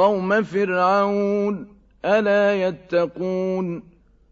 قَوْمَ فِرْعَوْنَ ۚ أَلَا يَتَّقُونَ